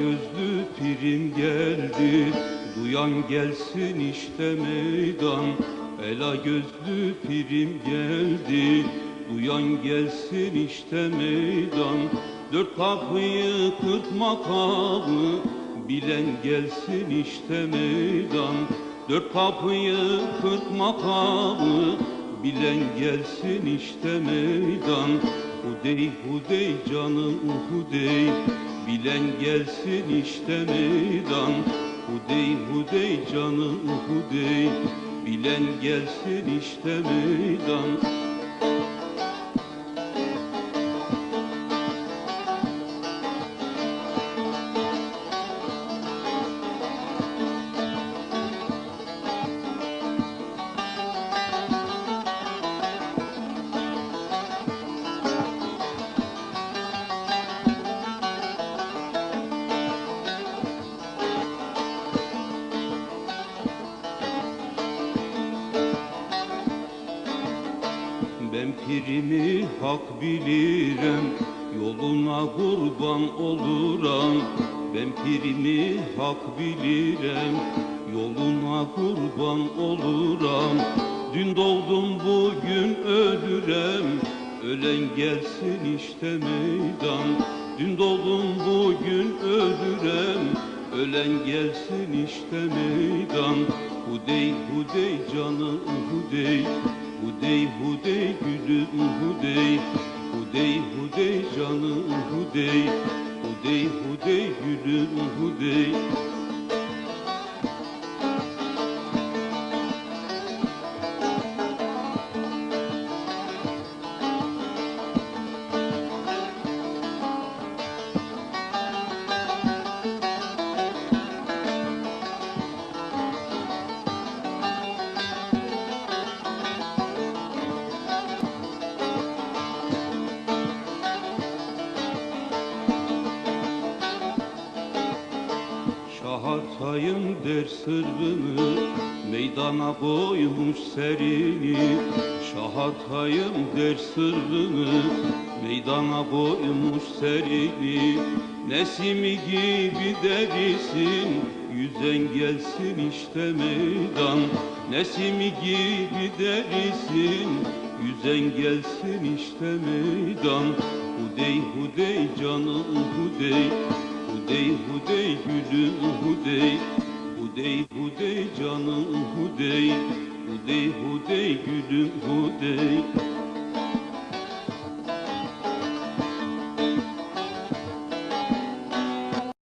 Gözlü pirim geldi. Duyan gelsin işte meydan. Ela gözlü pirim geldi. Duyan gelsin işte meydan. Dört kapıyı kırk makamı Bilen gelsin işte meydan. Dört kapıyı kırk makamı Bilen gelsin işte meydan Hudey hudey canım hudey Bilen gelsin işte meydan. Hudey hudey canım hudey Bilen gelsin işte meydan Ben pirimi hak bilirim. Yoluna kurban oluram. Ben pirimi hak bilirim. Yoluna kurban oluram. Dün doğdum bugün ölürem Ölen gelsin işte meydan. Dün doğdum bugün ölürem Ölen gelsin işte meydan. Hudey hudey canım hudey Hudey hudey gülüm hudey Hudey hudey canım hudey Hudey hudey gülüm hudey Şahatayım der sırrını Meydana koymuş serini. Şahatayım der sırrını Meydana koymuş serini. Nesimi gibi derisin Yüzen gelsin işte meydan. Nesimi gibi derisin Yüzen gelsin işte meydan. Hudey hudey canım hudey Hudey hudey gülüm hudey. Hudey hudey canım hudey. Hudey hudey gülüm hudey